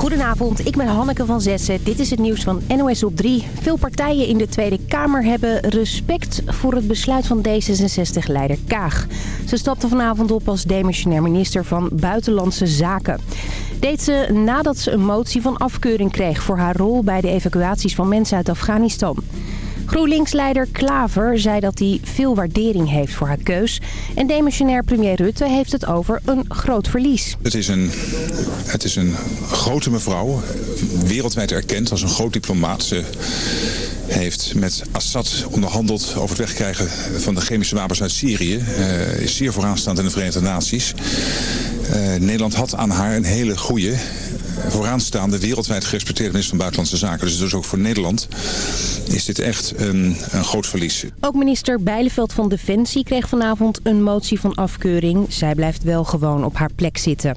Goedenavond, ik ben Hanneke van Zessen. Dit is het nieuws van NOS op 3. Veel partijen in de Tweede Kamer hebben respect voor het besluit van D66-leider Kaag. Ze stapte vanavond op als demissionair minister van Buitenlandse Zaken. Deed ze nadat ze een motie van afkeuring kreeg voor haar rol bij de evacuaties van mensen uit Afghanistan. GroenLinks-leider Klaver zei dat hij veel waardering heeft voor haar keus. En demissionair premier Rutte heeft het over een groot verlies. Het is een, het is een grote mevrouw, wereldwijd erkend als een groot diplomaat. Ze heeft met Assad onderhandeld over het wegkrijgen van de chemische wapens uit Syrië. Uh, is zeer vooraanstaand in de Verenigde Naties. Uh, Nederland had aan haar een hele goede vooraanstaande, wereldwijd gerespecteerde minister van Buitenlandse Zaken. Dus, dus ook voor Nederland is dit echt een, een groot verlies. Ook minister Bijleveld van Defensie kreeg vanavond een motie van afkeuring. Zij blijft wel gewoon op haar plek zitten.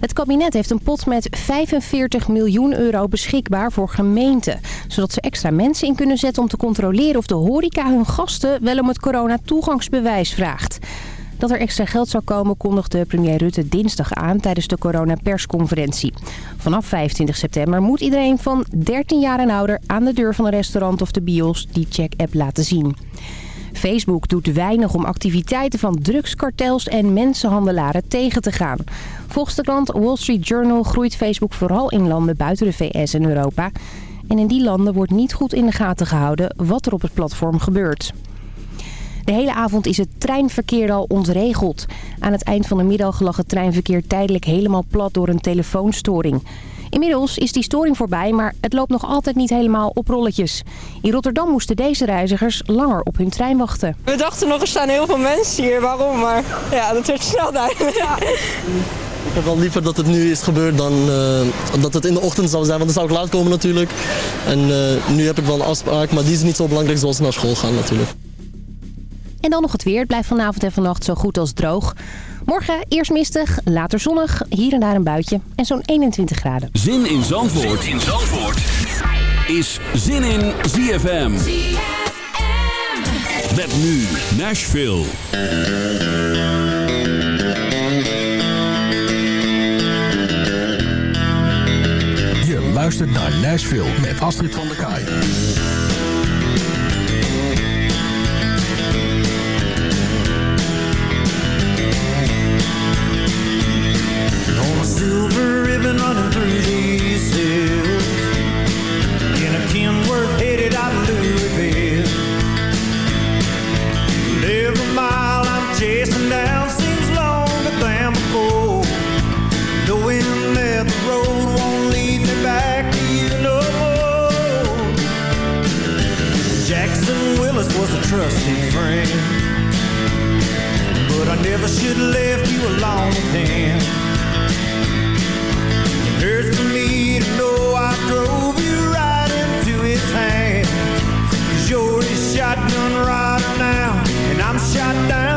Het kabinet heeft een pot met 45 miljoen euro beschikbaar voor gemeenten. Zodat ze extra mensen in kunnen zetten om te controleren of de horeca hun gasten wel om het corona-toegangsbewijs vraagt. Dat er extra geld zou komen kondigde premier Rutte dinsdag aan tijdens de coronapersconferentie. Vanaf 25 september moet iedereen van 13 jaar en ouder aan de deur van een restaurant of de bios die check-app laten zien. Facebook doet weinig om activiteiten van drugskartels en mensenhandelaren tegen te gaan. Volgens de krant Wall Street Journal groeit Facebook vooral in landen buiten de VS en Europa. En in die landen wordt niet goed in de gaten gehouden wat er op het platform gebeurt. De hele avond is het treinverkeer al ontregeld. Aan het eind van de middag lag het treinverkeer tijdelijk helemaal plat door een telefoonstoring. Inmiddels is die storing voorbij, maar het loopt nog altijd niet helemaal op rolletjes. In Rotterdam moesten deze reizigers langer op hun trein wachten. We dachten nog, er staan heel veel mensen hier, waarom? Maar ja, dat werd snel duidelijk. Ja. Ik heb wel liever dat het nu is gebeurd dan uh, dat het in de ochtend zou zijn, want dan zou ik laat komen natuurlijk. En uh, nu heb ik wel een afspraak, maar die is niet zo belangrijk zoals naar school gaan natuurlijk. En dan nog het weer. Het blijft vanavond en vannacht zo goed als droog. Morgen eerst mistig, later zonnig, hier en daar een buitje en zo'n 21 graden. Zin in Zandvoort, zin in Zandvoort. is Zin in ZFM. ZFM. Met nu Nashville. Je luistert naar Nashville met Astrid van der Kaai. Silver ribbon running through these hills In a Kenworth headed out of Louisville. Every mile I'm chasing down seems longer than before. Knowing that the road won't lead me back to you no more. Jackson Willis was a trusted friend But I never should have left you alone with him rider now, and I'm shot down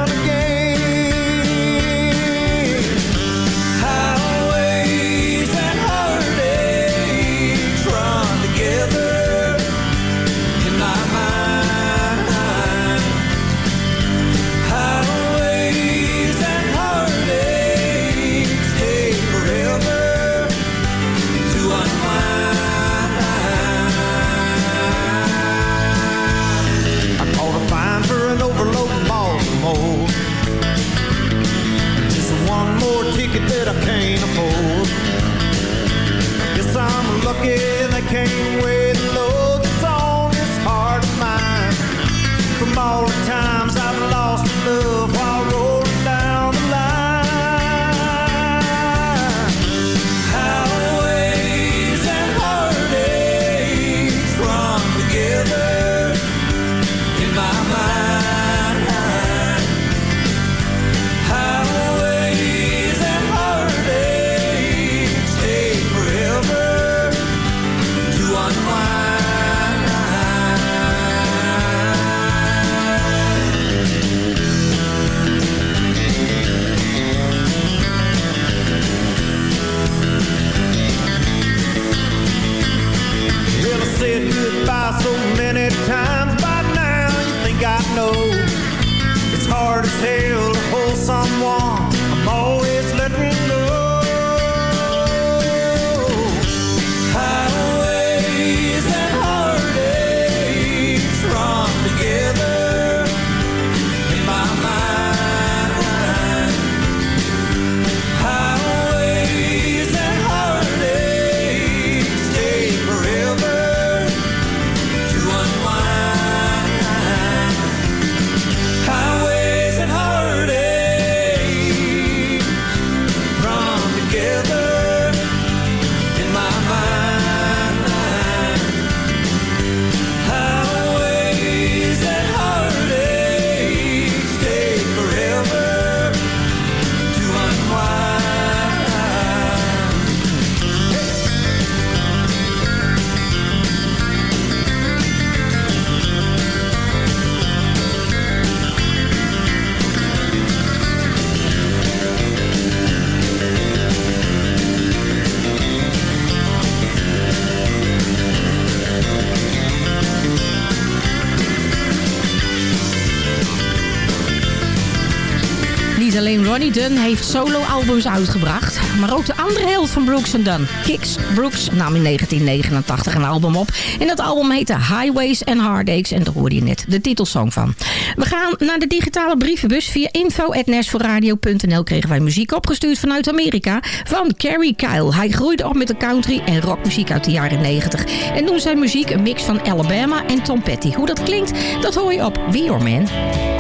Dunn heeft solo-albums uitgebracht. Maar ook de andere helft van Brooks Dunn, Kix Brooks, nam in 1989 een album op. En dat album heette Highways and Heartaches. En daar hoorde je net de titelsong van. We gaan naar de digitale brievenbus. Via info.nashforradio.nl kregen wij muziek opgestuurd vanuit Amerika van Carrie Kyle. Hij groeide op met de country en rockmuziek uit de jaren 90. En noemde zijn muziek een mix van Alabama en Tom Petty. Hoe dat klinkt, dat hoor je op Be Your Man.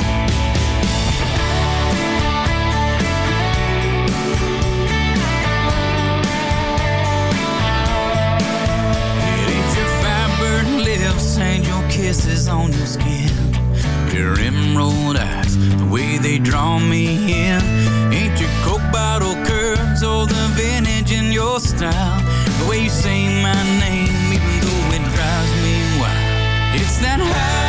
Skin. Your emerald eyes, the way they draw me in. Ain't your coke bottle curves or the vintage in your style? The way you say my name even though it drives me wild. It's that high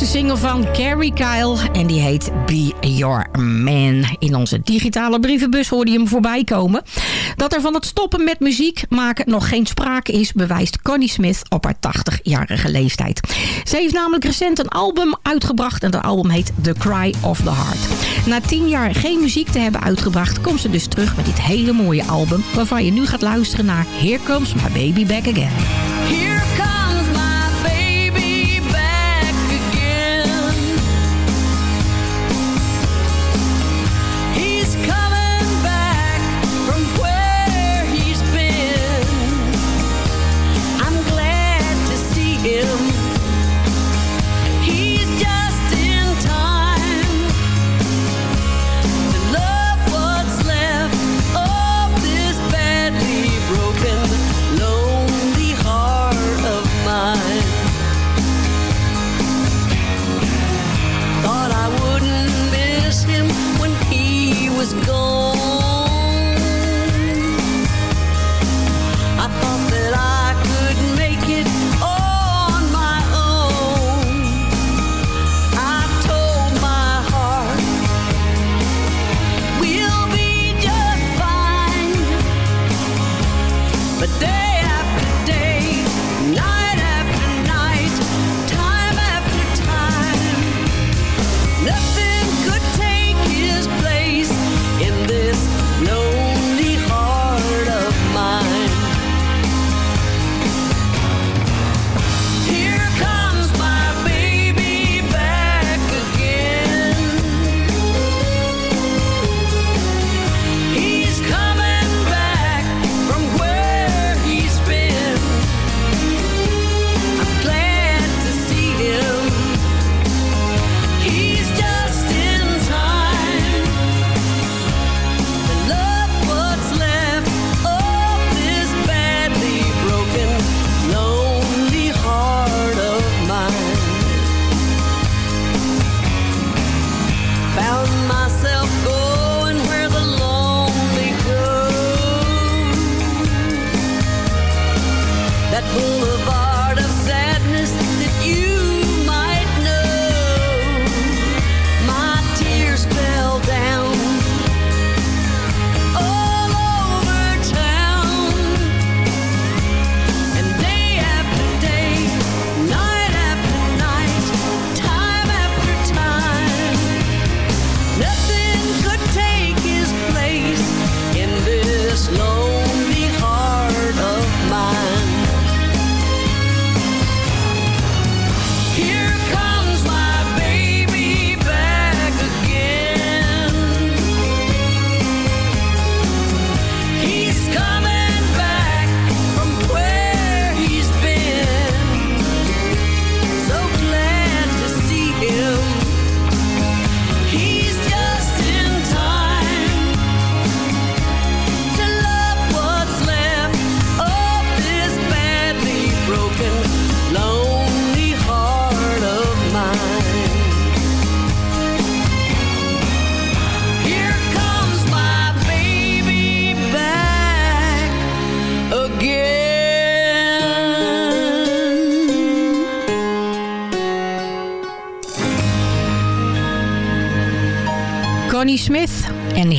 nieuwste single van Carrie Kyle en die heet Be Your Man. In onze digitale brievenbus hoorde je hem voorbij komen. Dat er van het stoppen met muziek maken nog geen sprake is... bewijst Connie Smith op haar 80-jarige leeftijd. Ze heeft namelijk recent een album uitgebracht... en dat album heet The Cry of the Heart. Na tien jaar geen muziek te hebben uitgebracht... komt ze dus terug met dit hele mooie album... waarvan je nu gaat luisteren naar Here Comes My Baby Back Again.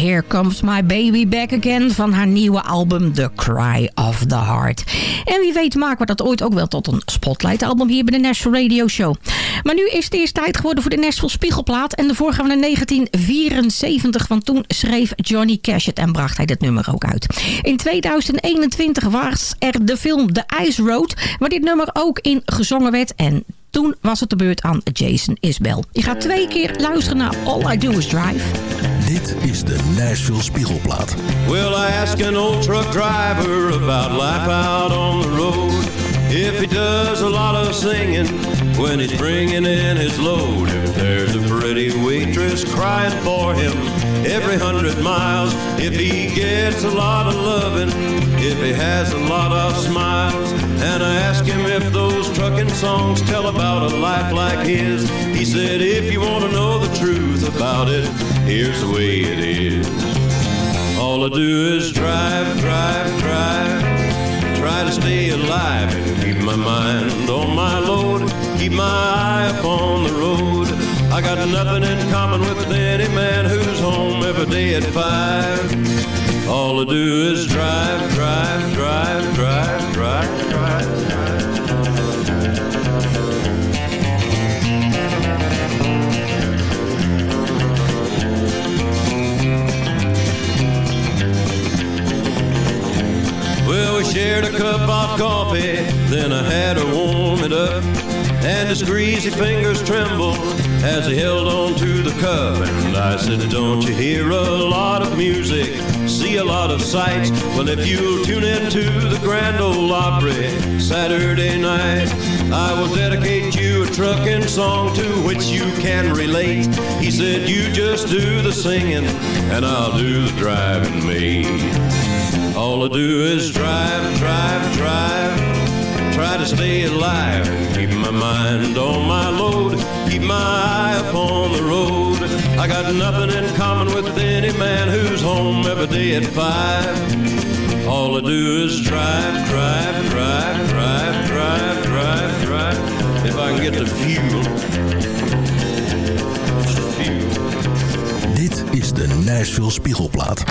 Here Comes My Baby Back Again van haar nieuwe album The Cry of the Heart. En wie weet maken we dat ooit ook wel tot een spotlight album hier bij de Nashville Radio Show. Maar nu is het eerst tijd geworden voor de Nashville Spiegelplaat. En de vorige van 1974, want toen schreef Johnny Cash het en bracht hij dit nummer ook uit. In 2021 was er de film The Ice Road, waar dit nummer ook in gezongen werd. En toen was het de beurt aan Jason Isbell. Je gaat twee keer luisteren naar All I Do Is Drive. Dit is de Nashville Spiegelplaat. Well, I asked an old truck driver about life out on the road. If he does a lot of singing when he's bringing in his load. If there's a pretty waitress crying for him every hundred miles. If he gets a lot of loving. If he has a lot of smiles. And I asked him if those trucking songs tell about a life like his. He said, if you want to know the truth about it, here's the way it is. All I do is drive, drive, drive. Try to stay alive and keep my mind on my load. Keep my eye upon the road. I got nothing in common with any man who's home every day at five. All I do is drive, drive, drive, drive, drive, drive. Well, coffee, then I had her warm it up. And his greasy fingers trembled as he held on to the cup. And I said, Don't you hear a lot of music, see a lot of sights? Well, if you'll tune into the Grand Ole Opry Saturday night, I will dedicate you a trucking song to which you can relate. He said, You just do the singing, and I'll do the driving, me. All I do is drive, drive, drive. Try to stay alive keep my mind on my load. Keep my eye upon the road. I got nothing in common with any man who's home every day at five. All I do is drive, drive, drive, drive, drive, drive, drive. If I can get the fuel. Dit is de Nashville Spiegelplaat.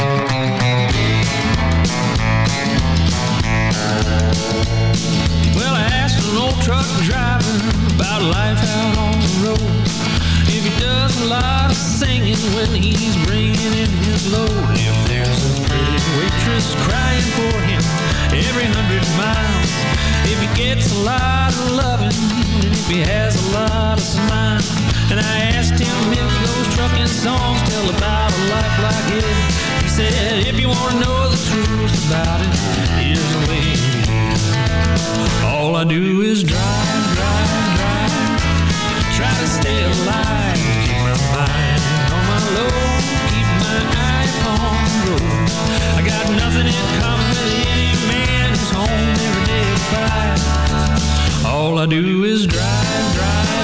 Well, I asked an old truck driver about life out on the road. If he does a lot of singing when he's bringing in his load. If there's a pretty waitress crying for him every hundred miles. If he gets a lot of loving and if he has a lot of smile. And I asked him if those trucking songs tell about a life like his. Said, if you want to know the truth about it, here's the way. All I do is drive, drive, drive. Try to stay alive. Keep my mind on my load. Keep my eye on the road. I got nothing in common with any man who's home every day at five. All I do is drive, drive,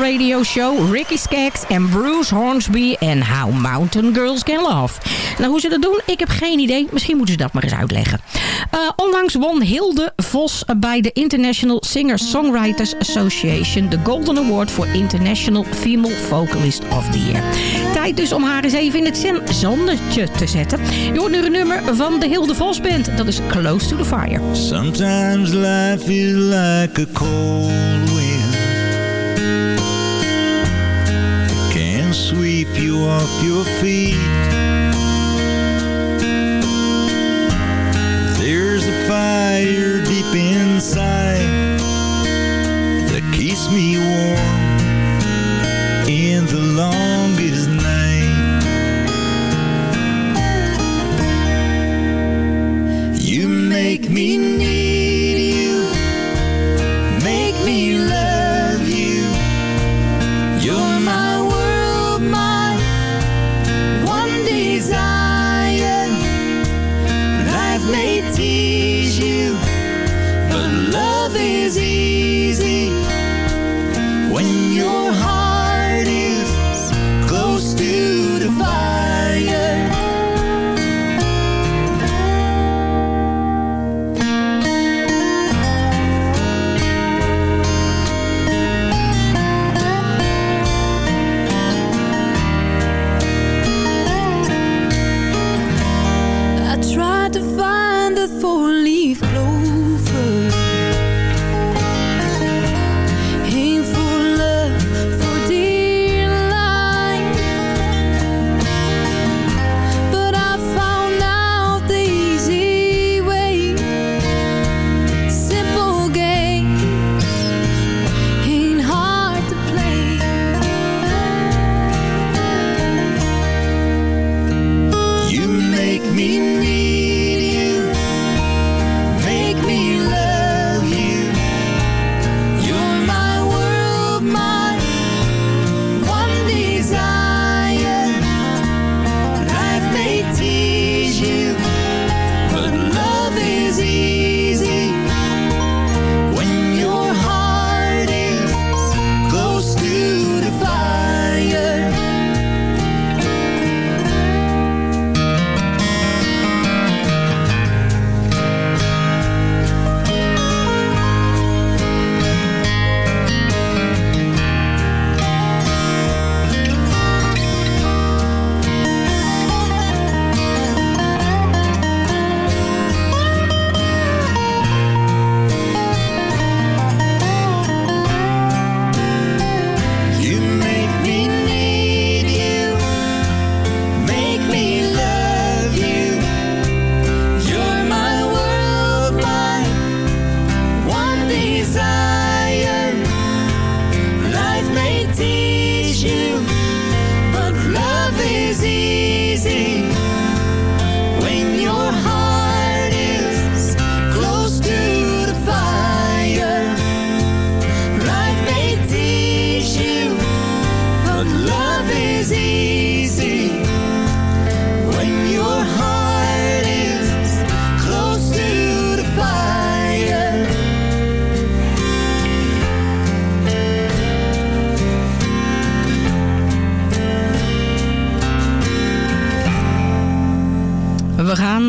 Radio Show. Ricky Skaggs en Bruce Hornsby en How Mountain Girls Can Love. Nou, hoe ze dat doen, ik heb geen idee. Misschien moeten ze dat maar eens uitleggen. Eh, onlangs won Hilde Vos bij de International Singer-Songwriters Association... de Golden Award voor International Female Vocalist of the Year. Tijd dus om haar eens even in het zonnetje te zetten. Je hoort nu een nummer van de Hilde Vos Band. Dat is Close to the Fire. Sometimes life is like a cold wind Sweep you off your feet. There's a fire deep inside That keeps me warm In the longest night. You make me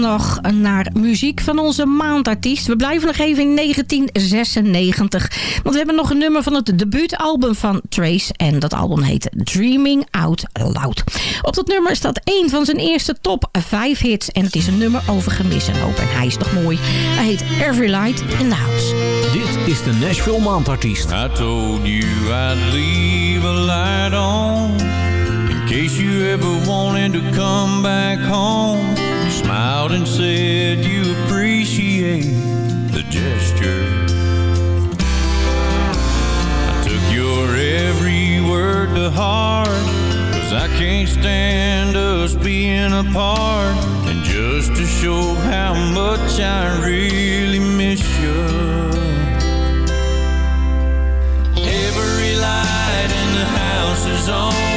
nog naar muziek van onze maandartiest. We blijven nog even in 1996. Want we hebben nog een nummer van het debuutalbum van Trace. En dat album heet Dreaming Out Loud. Op dat nummer staat één van zijn eerste top 5 hits. En het is een nummer over gemis en hoop. En hij is toch mooi. Hij heet Every Light in the House. Dit is de Nashville Maandartiest. I told you I'd leave a light on In case you ever wanted to come back home smiled and said you appreciate the gesture. I took your every word to heart Cause I can't stand us being apart. And just to show how much I really miss you Every light in the house is on.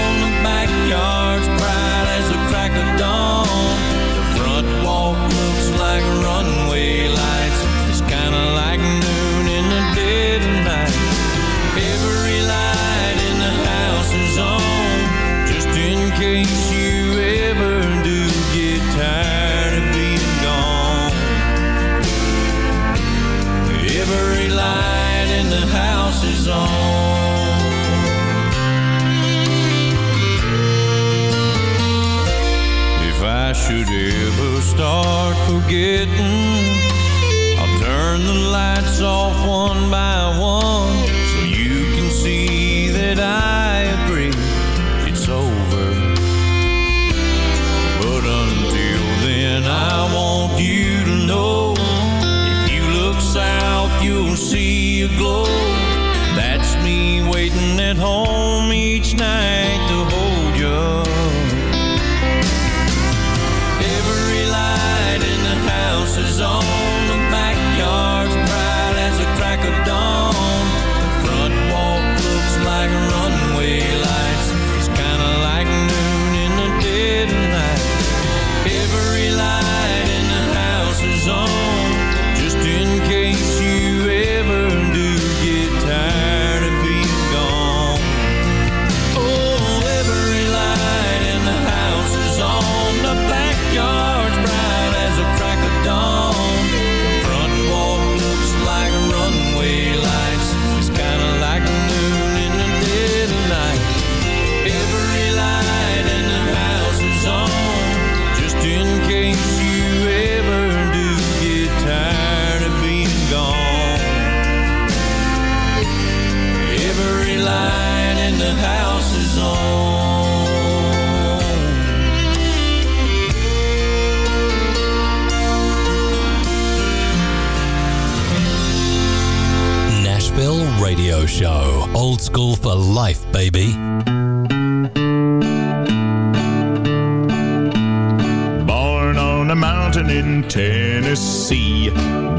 Tennessee.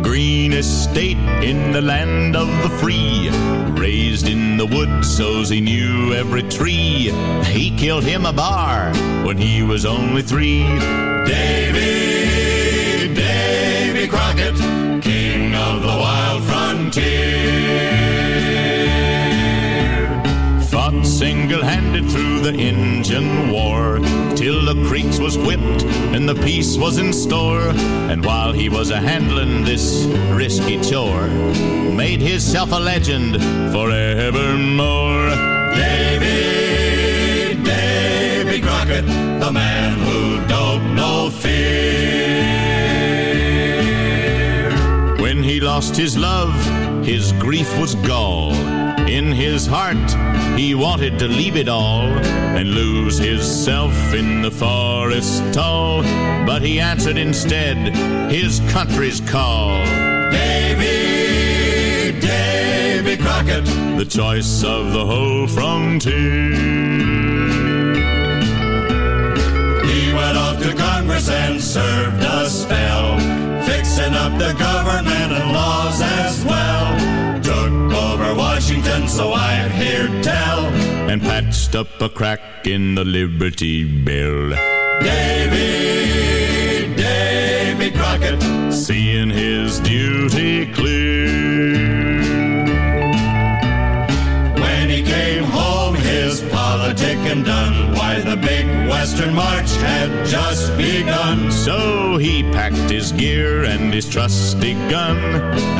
Green estate in the land of the free. Raised in the woods so he knew every tree. He killed him a bar when he was only three. Davy, Davy Crockett, king of the wild frontier. Fought single-handed through the Injun War till the creeks was whipped and the peace was in store. And while he was a handling this risky chore, made himself a legend forevermore. Davy, Davy Crockett, the man who don't know fear. When he lost his love, his grief was gall. In his heart, he wanted to leave it all and lose himself in the forest tall. But he answered instead his country's call. Davy, Davy Crockett, the choice of the whole frontier. He went off to Congress and served a spell, fixing up the government and laws as well. Took over Washington, so I've heard tell, and patched up a crack in the Liberty Bell. Davy, Davy Crockett, seeing his duty clear. When he came home, his politicking done, why the big Western March had just begun. So he packed his gear and his trusty gun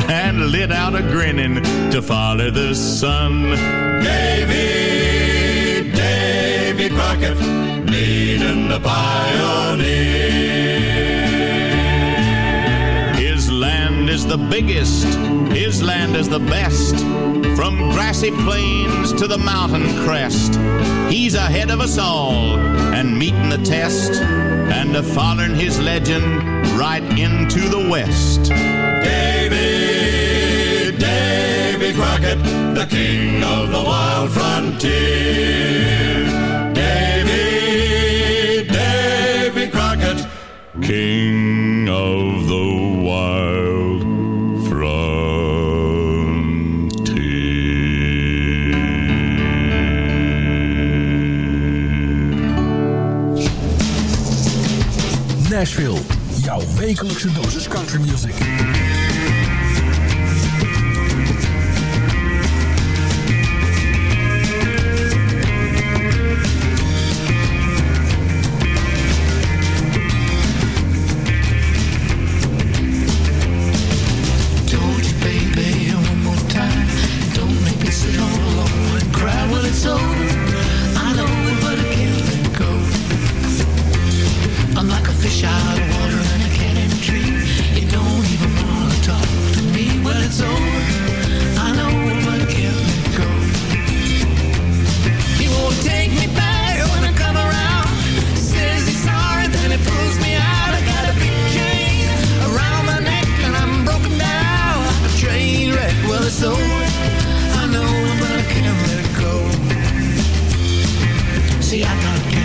and lit out a grinning to follow the sun. Davy. Davy Crockett, leading the pioneer. His land is the biggest, his land is the best. From grassy plains to the mountain crest, he's ahead of us all and meeting the test and a following his legend right into the west. Davy, Davy Crockett, the king of the wild frontier. king of the wild frontier. Nashville, jouw wekelijkse dosis country music. see, I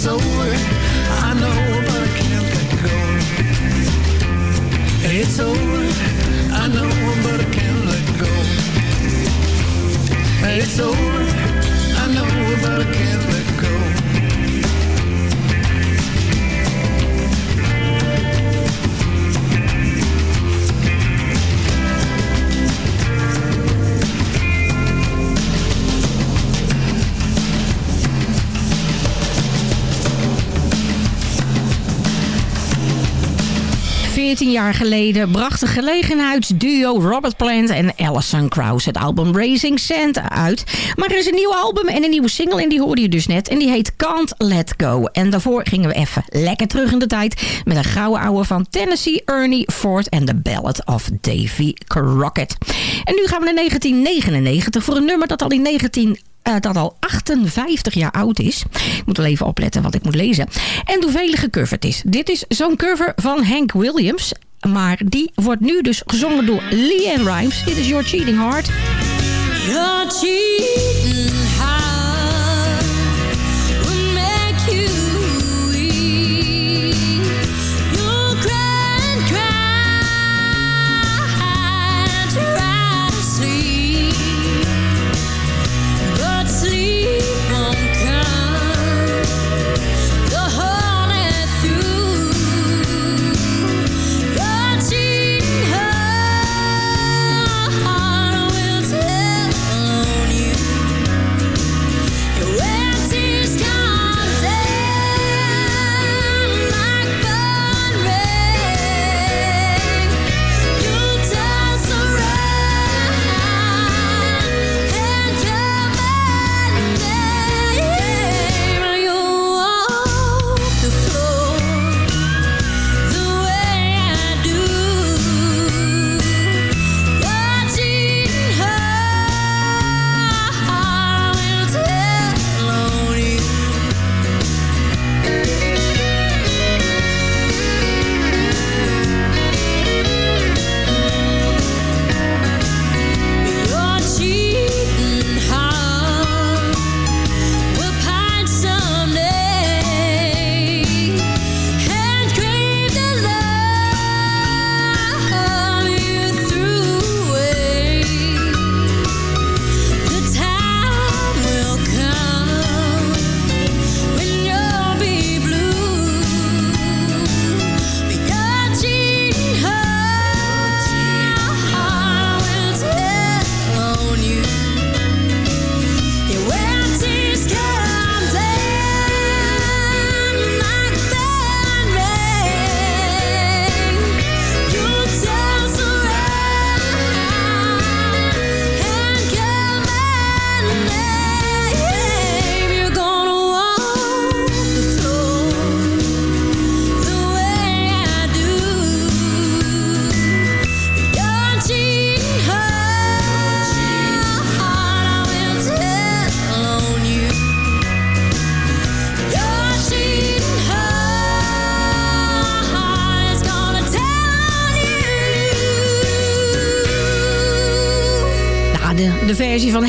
so geleden bracht de gelegenheidsduo Robert Plant en Alison Krauss het album Raising Sand uit. Maar er is een nieuw album en een nieuwe single en die hoorde je dus net. En die heet Can't Let Go. En daarvoor gingen we even lekker terug in de tijd met een gouden ouwe van Tennessee Ernie Ford en The Ballad of Davy Crockett. En nu gaan we naar 1999 voor een nummer dat al in 19... Eh, dat al 58 jaar oud is. Ik moet wel even opletten wat ik moet lezen. En hoeveel is. Dit is zo'n cover van Hank Williams. Maar die wordt nu dus gezongen door Leanne Rimes. Dit is Your Cheating Heart. Your cheating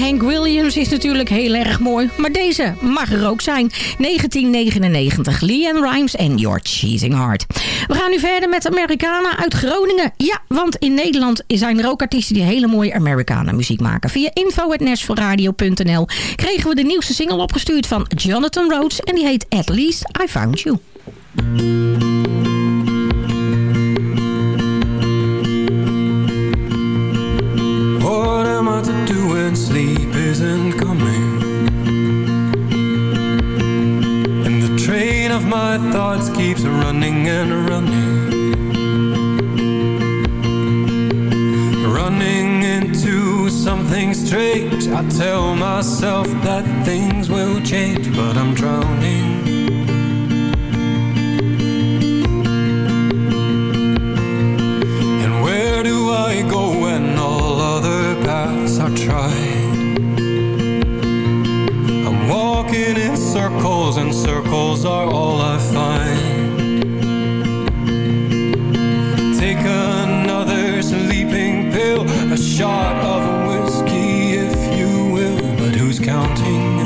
Hank Williams is natuurlijk heel erg mooi. Maar deze mag er ook zijn. 1999, Leanne Rimes en Your Cheating Heart. We gaan nu verder met Americana uit Groningen. Ja, want in Nederland zijn er ook artiesten die hele mooie Americana muziek maken. Via info.nashvilleradio.nl kregen we de nieuwste single opgestuurd van Jonathan Rhodes. En die heet At Least I Found You. My thoughts keeps running and running. Running into something strange. I tell myself that things will change, but I'm drowning. And where do I go when all other paths are tried? Circles and circles are all I find. Take another sleeping pill, a shot of whiskey if you will, but who's counting?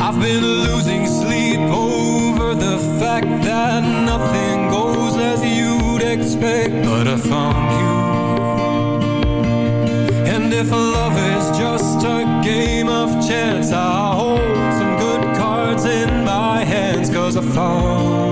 I've been losing sleep over the fact that nothing goes as you'd expect, but I found you. And if just a game of chance, I hold some good cards in my hands, cause I found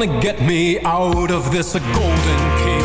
gonna get me out of this golden cage?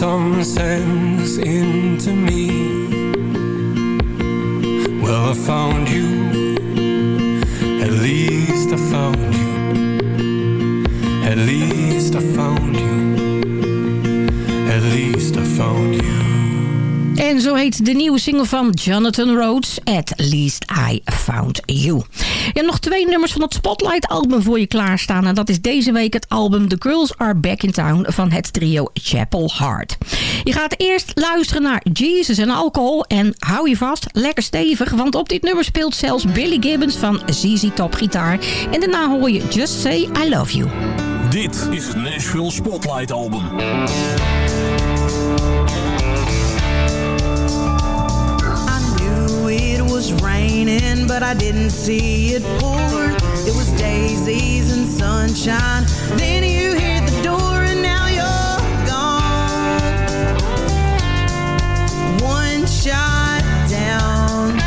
Some sense into me. Well, I found you. At least I found you. At least I found you. At least I found you. En zo heet de nieuwe single van Jonathan Rhodes, At Least I Found You. Je hebt nog twee nummers van het Spotlight album voor je klaarstaan. En dat is deze week het album The Girls Are Back in Town van het trio Chapel Heart. Je gaat eerst luisteren naar Jesus en alcohol. En hou je vast, lekker stevig. Want op dit nummer speelt zelfs Billy Gibbons van ZZ Top gitaar. En daarna hoor je Just Say I Love You. Dit is het Nashville Spotlight album. Raining, but I didn't see it pour. It was daisies and sunshine. Then you hit the door and now you're gone. One shot down.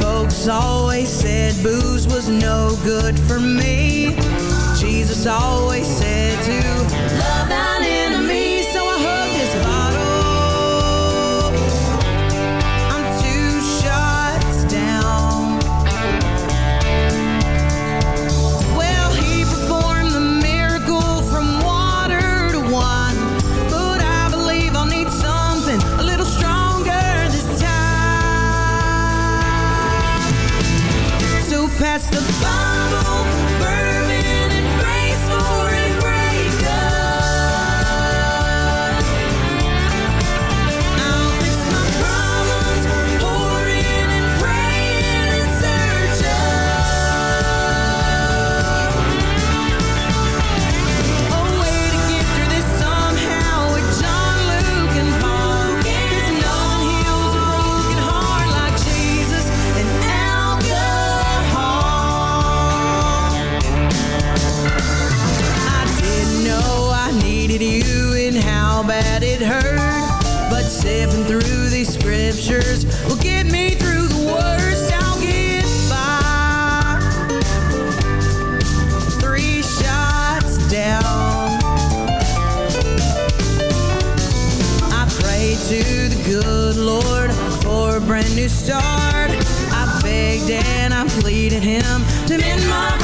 Folks always said booze was no good for me. Jesus always said to start. I begged and I pleaded him to mend my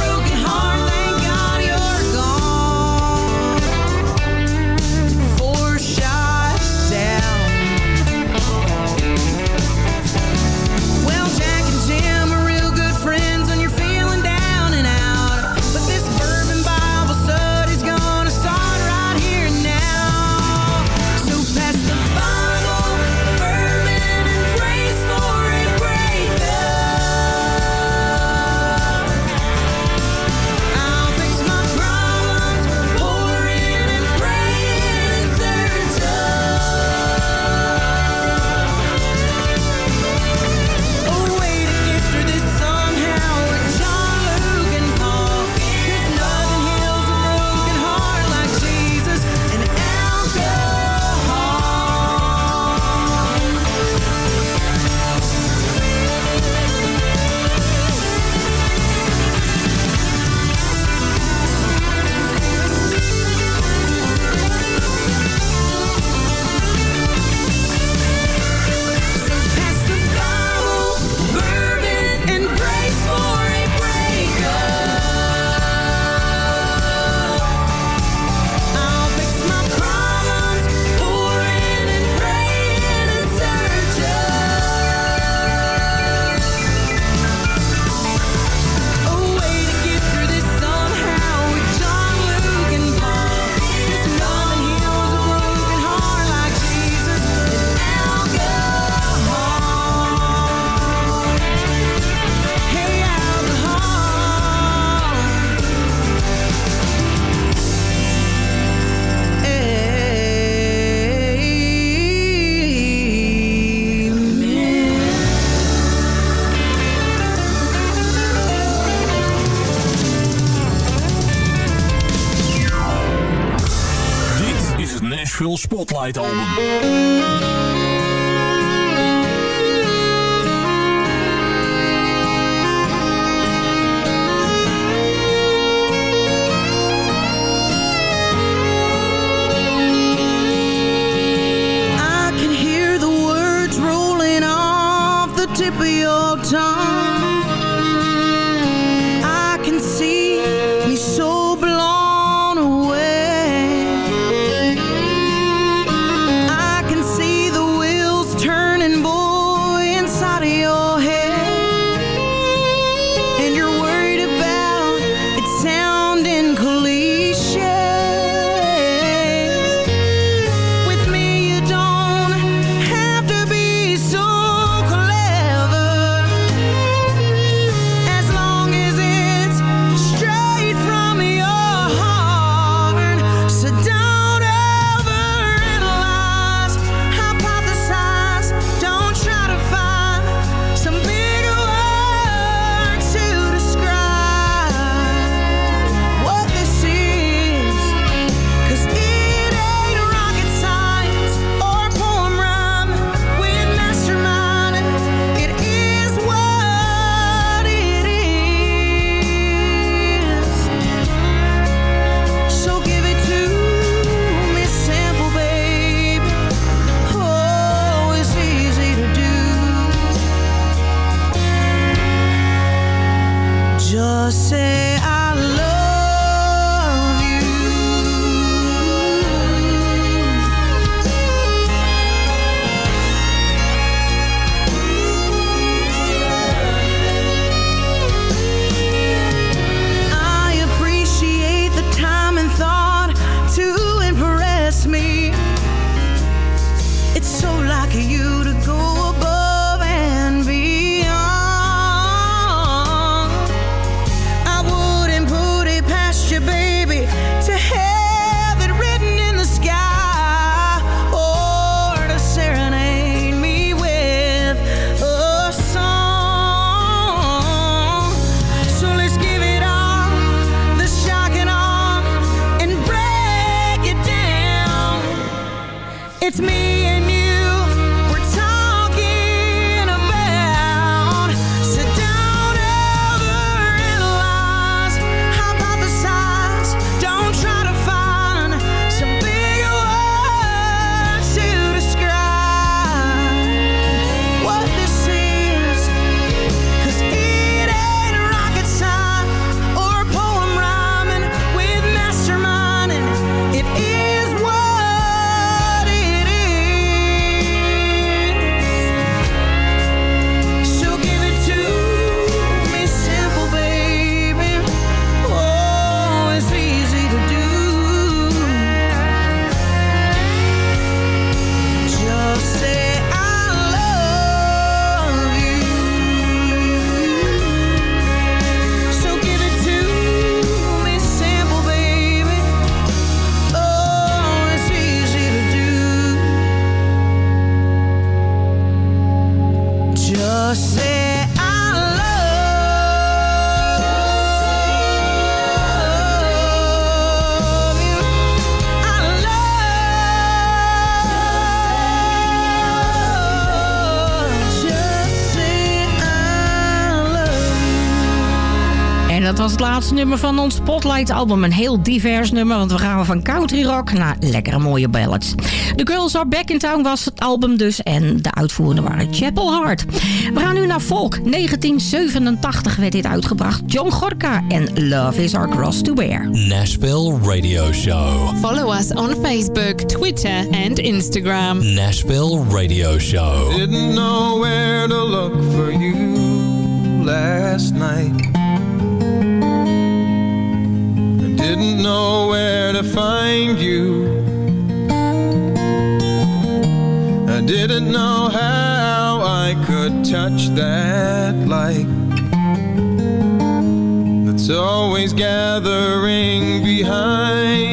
night all laatste nummer van ons Spotlight-album. Een heel divers nummer, want we gaan van country rock naar lekkere mooie ballads. The Girls Are Back in Town was het album dus en de uitvoerende waren Chapel Heart. We gaan nu naar Volk. 1987 werd dit uitgebracht. John Gorka en Love is Our Cross to Bear. Nashville Radio Show. Follow us on Facebook, Twitter and Instagram. Nashville Radio Show. Didn't know where to look for you last night. didn't know where to find you. I didn't know how I could touch that light That's always gathering behind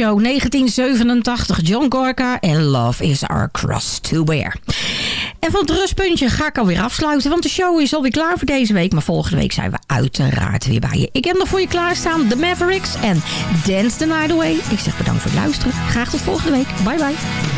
Show 1987. John Gorka en Love is Our Cross to Bear. En van het rustpuntje ga ik alweer afsluiten, want de show is alweer klaar voor deze week. Maar volgende week zijn we uiteraard weer bij je. Ik heb nog voor je klaarstaan The Mavericks en Dance the Night Away. Ik zeg bedankt voor het luisteren. Graag tot volgende week. Bye bye.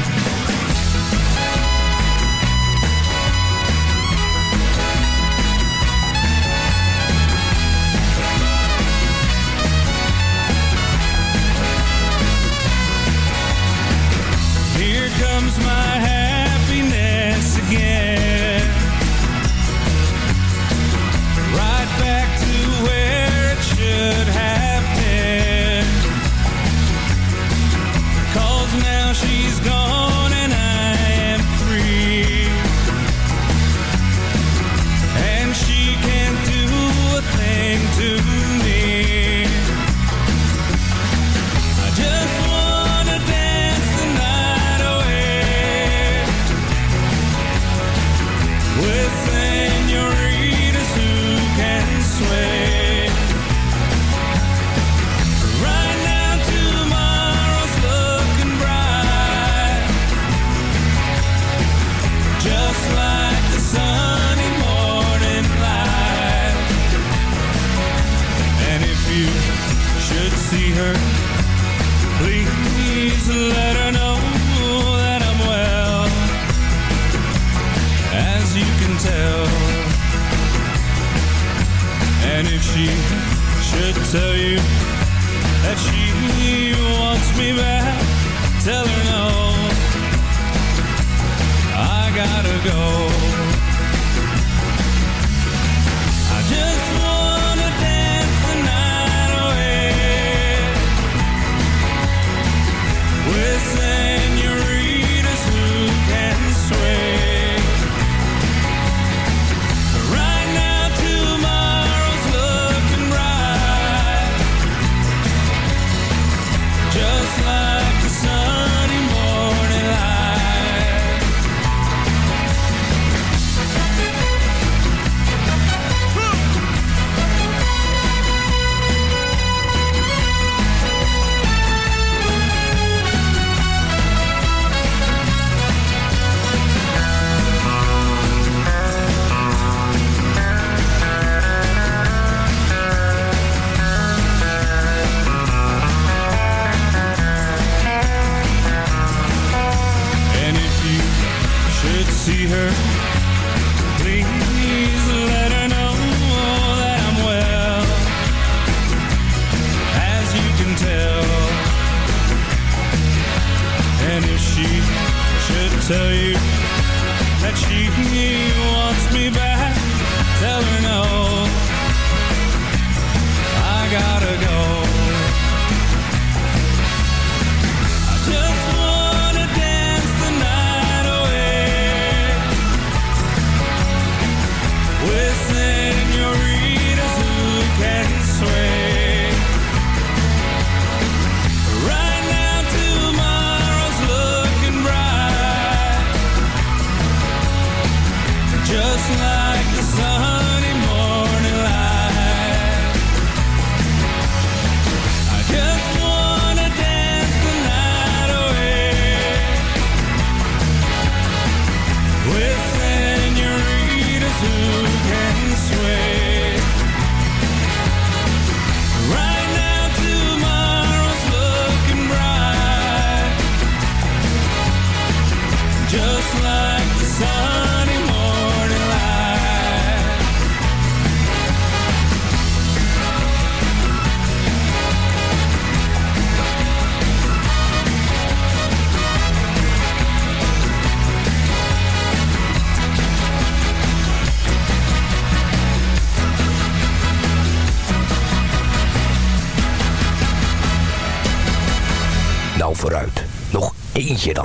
铁道